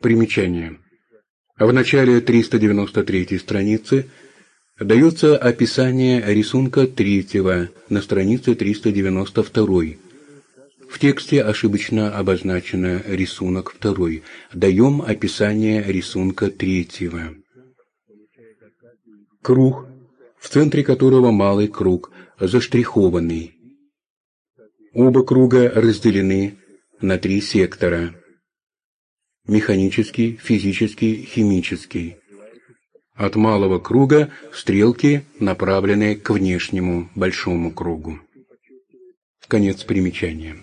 Примечание. В начале 393 страницы дается описание рисунка третьего на странице 392. В тексте ошибочно обозначено рисунок второй. Даем описание рисунка третьего. Круг, в центре которого малый круг, заштрихованный. Оба круга разделены на три сектора. Механический, физический, химический. От малого круга стрелки направлены к внешнему большому кругу. Конец примечания.